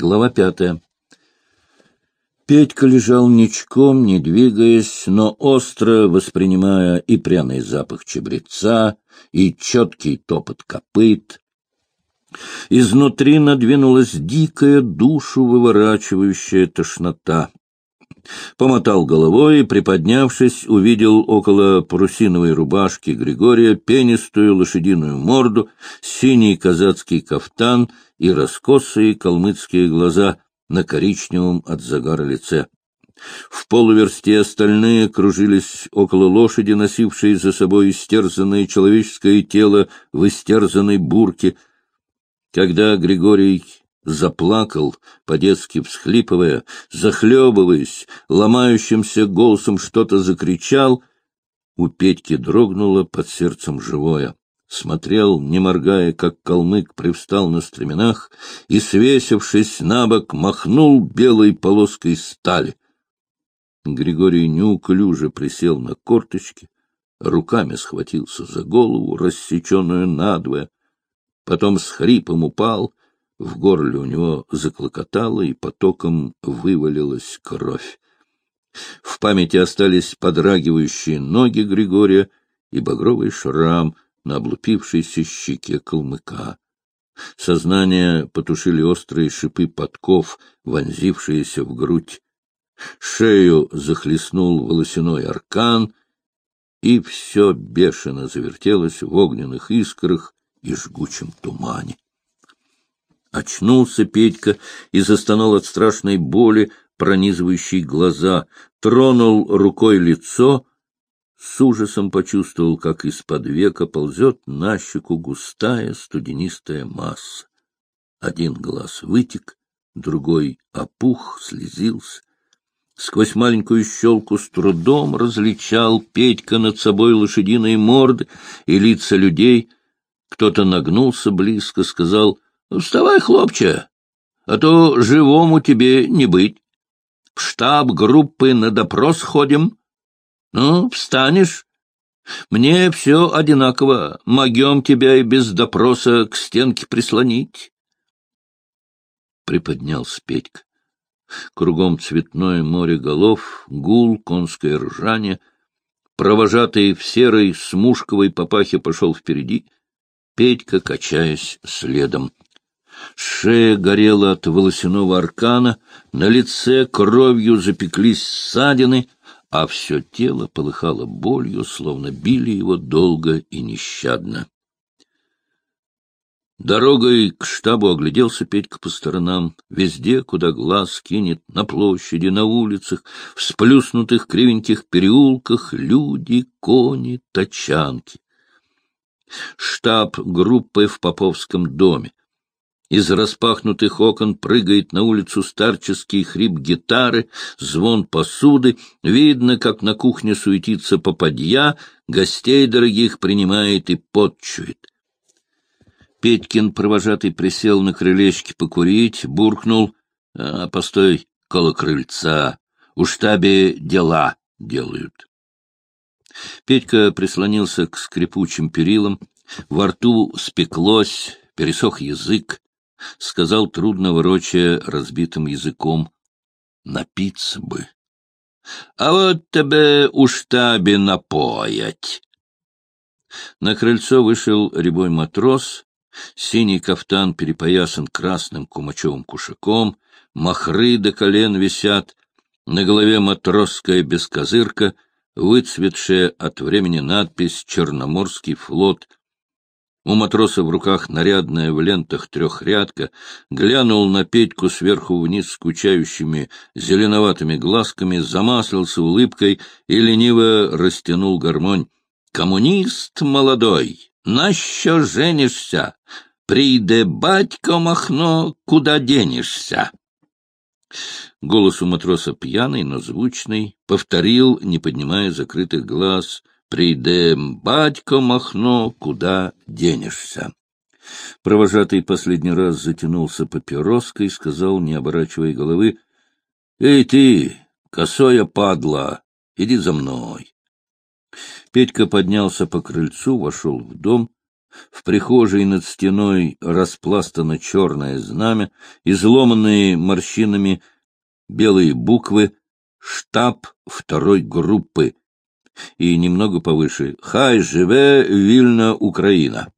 Глава пятая. Петька лежал ничком, не двигаясь, но остро воспринимая и пряный запах чебреца, и четкий топот копыт. Изнутри надвинулась дикая душу выворачивающая тошнота. Помотал головой и, приподнявшись, увидел около парусиновой рубашки Григория пенистую лошадиную морду, синий казацкий кафтан и раскосые калмыцкие глаза на коричневом от загара лице. В полуверсте остальные кружились около лошади, носившей за собой истерзанное человеческое тело в истерзанной бурке. Когда Григорий заплакал, по-детски всхлипывая, захлебываясь, ломающимся голосом что-то закричал, у Петьки дрогнуло под сердцем живое. Смотрел, не моргая, как калмык привстал на стременах и, свесившись на бок, махнул белой полоской стали. Григорий неуклюже присел на корточки, руками схватился за голову, рассеченную надвое, потом с хрипом упал, в горле у него заклокотало, и потоком вывалилась кровь. В памяти остались подрагивающие ноги Григория и багровый шрам на облупившейся щеке калмыка. Сознание потушили острые шипы подков, вонзившиеся в грудь. Шею захлестнул волосяной аркан, и все бешено завертелось в огненных искрах и жгучем тумане. Очнулся Петька и застонал от страшной боли, пронизывающей глаза, тронул рукой лицо, с ужасом почувствовал, как из-под века ползет на щеку густая студенистая масса. Один глаз вытек, другой опух, слезился. Сквозь маленькую щелку с трудом различал Петька над собой лошадиные морды и лица людей. Кто-то нагнулся близко, сказал —— Вставай, хлопче, а то живому тебе не быть. В штаб группы на допрос ходим. Ну, встанешь? Мне все одинаково, могем тебя и без допроса к стенке прислонить. Приподнялся Петька. Кругом цветное море голов, гул, конское ржание. Провожатый в серой смушковой папахе пошел впереди, Петька, качаясь следом. Шея горела от волосяного аркана, на лице кровью запеклись ссадины, а все тело полыхало болью, словно били его долго и нещадно. Дорогой к штабу огляделся Петька по сторонам. Везде, куда глаз кинет, на площади, на улицах, в сплюснутых кривеньких переулках, люди, кони, тачанки. Штаб группы в Поповском доме. Из распахнутых окон прыгает на улицу старческий хрип гитары, звон посуды. Видно, как на кухне суетится попадья, гостей дорогих принимает и подчует. Петькин провожатый присел на крылечке покурить, буркнул. — А, постой, коло крыльца. У штабе дела делают. Петька прислонился к скрипучим перилам. Во рту спеклось, пересох язык. — сказал, трудно ворочая разбитым языком. — Напиться бы. — А вот тебе у штабе напоять. На крыльцо вышел рябой матрос, синий кафтан перепоясан красным кумачевым кушаком, махры до колен висят, на голове матросская бескозырка, выцветшая от времени надпись «Черноморский флот», у матроса в руках нарядная в лентах трехрядка, глянул на Петьку сверху вниз скучающими зеленоватыми глазками, замаслился улыбкой и лениво растянул гармонь. «Коммунист молодой, на що женишься? Прийде батько Махно, куда денешься?» Голос у матроса пьяный, но звучный, повторил, не поднимая закрытых глаз — Придем, батько Махно, куда денешься? Провожатый последний раз затянулся папироской и сказал, не оборачивая головы, — Эй ты, косая падла, иди за мной. Петька поднялся по крыльцу, вошел в дом, В прихожей над стеной распластано черное знамя, изломанные морщинами белые буквы «Штаб второй группы» и немного повыше «Хай живе Вильна, Украина».